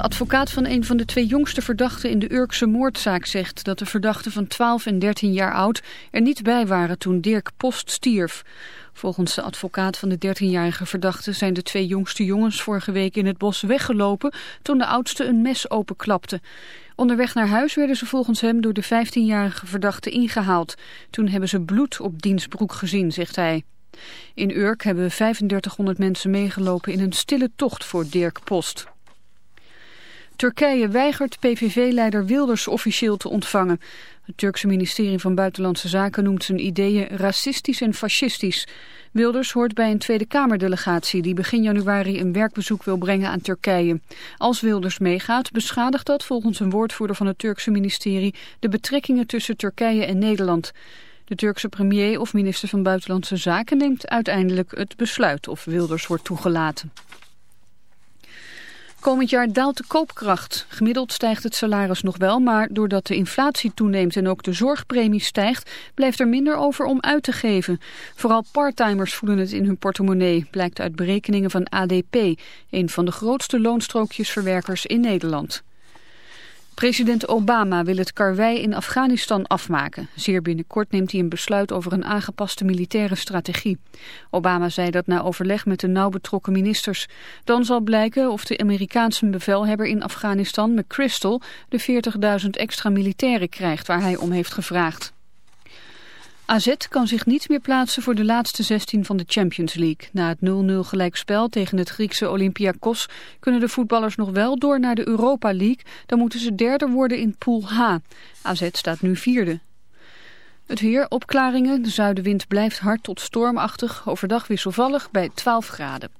De advocaat van een van de twee jongste verdachten in de Urkse moordzaak zegt dat de verdachten van 12 en 13 jaar oud er niet bij waren toen Dirk Post stierf. Volgens de advocaat van de 13-jarige verdachte zijn de twee jongste jongens vorige week in het bos weggelopen toen de oudste een mes openklapte. Onderweg naar huis werden ze volgens hem door de 15-jarige verdachte ingehaald. Toen hebben ze bloed op dienstbroek gezien, zegt hij. In Urk hebben 3500 mensen meegelopen in een stille tocht voor Dirk Post. Turkije weigert PVV-leider Wilders officieel te ontvangen. Het Turkse ministerie van Buitenlandse Zaken noemt zijn ideeën racistisch en fascistisch. Wilders hoort bij een Tweede Kamerdelegatie die begin januari een werkbezoek wil brengen aan Turkije. Als Wilders meegaat beschadigt dat volgens een woordvoerder van het Turkse ministerie de betrekkingen tussen Turkije en Nederland. De Turkse premier of minister van Buitenlandse Zaken neemt uiteindelijk het besluit of Wilders wordt toegelaten. Komend jaar daalt de koopkracht. Gemiddeld stijgt het salaris nog wel, maar doordat de inflatie toeneemt en ook de zorgpremie stijgt, blijft er minder over om uit te geven. Vooral parttimers voelen het in hun portemonnee, blijkt uit berekeningen van ADP, een van de grootste loonstrookjesverwerkers in Nederland. President Obama wil het karwei in Afghanistan afmaken. Zeer binnenkort neemt hij een besluit over een aangepaste militaire strategie. Obama zei dat na overleg met de nauw betrokken ministers. Dan zal blijken of de Amerikaanse bevelhebber in Afghanistan, McChrystal, de 40.000 extra militairen krijgt waar hij om heeft gevraagd. AZ kan zich niet meer plaatsen voor de laatste 16 van de Champions League. Na het 0-0 gelijkspel tegen het Griekse Olympiakos kunnen de voetballers nog wel door naar de Europa League. Dan moeten ze derde worden in Pool H. AZ staat nu vierde. Het weer, opklaringen, de zuidenwind blijft hard tot stormachtig, overdag wisselvallig bij 12 graden.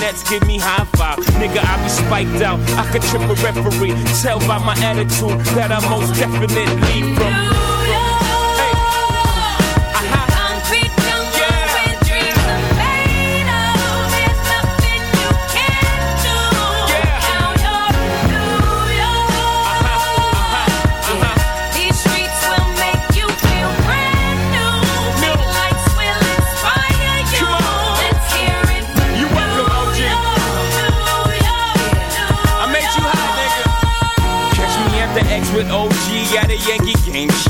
Nets give me high five. Nigga, I be spiked out, I could trip a referee. Tell by my attitude that I most definitely from. Yankee game.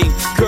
team.